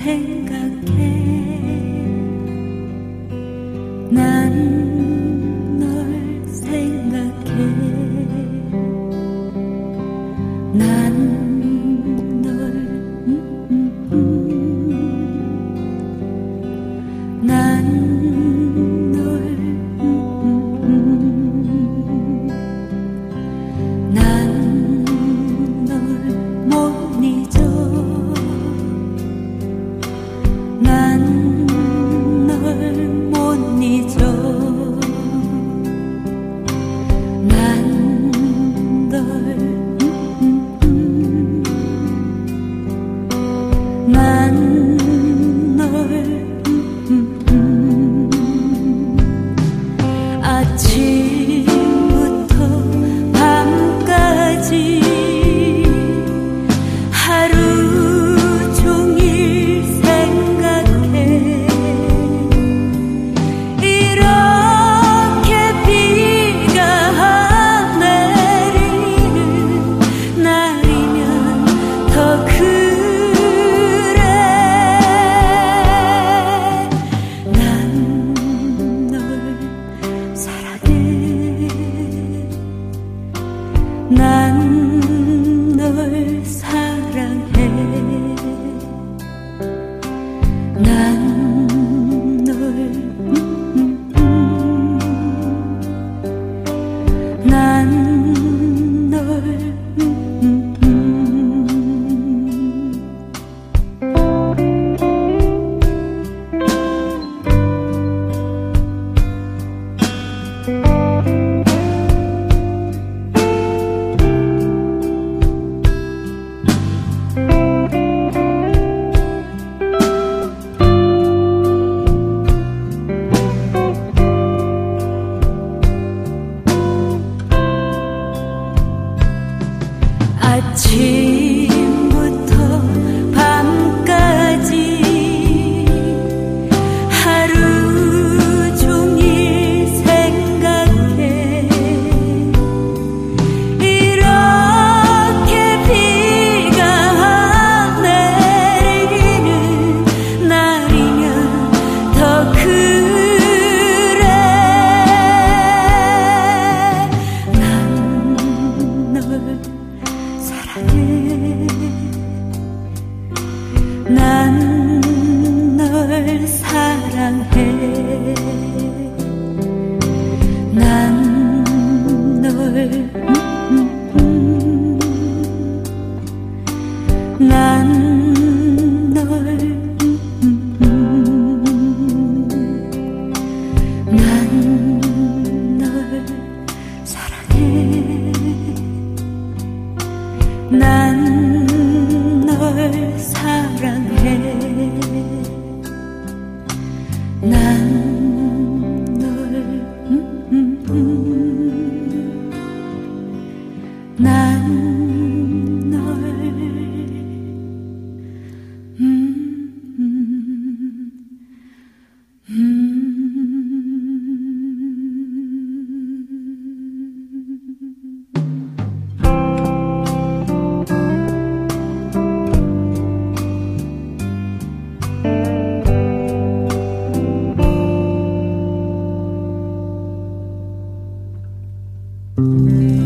생각해. 난 널 사랑해. 난널 난 Mm-hmm.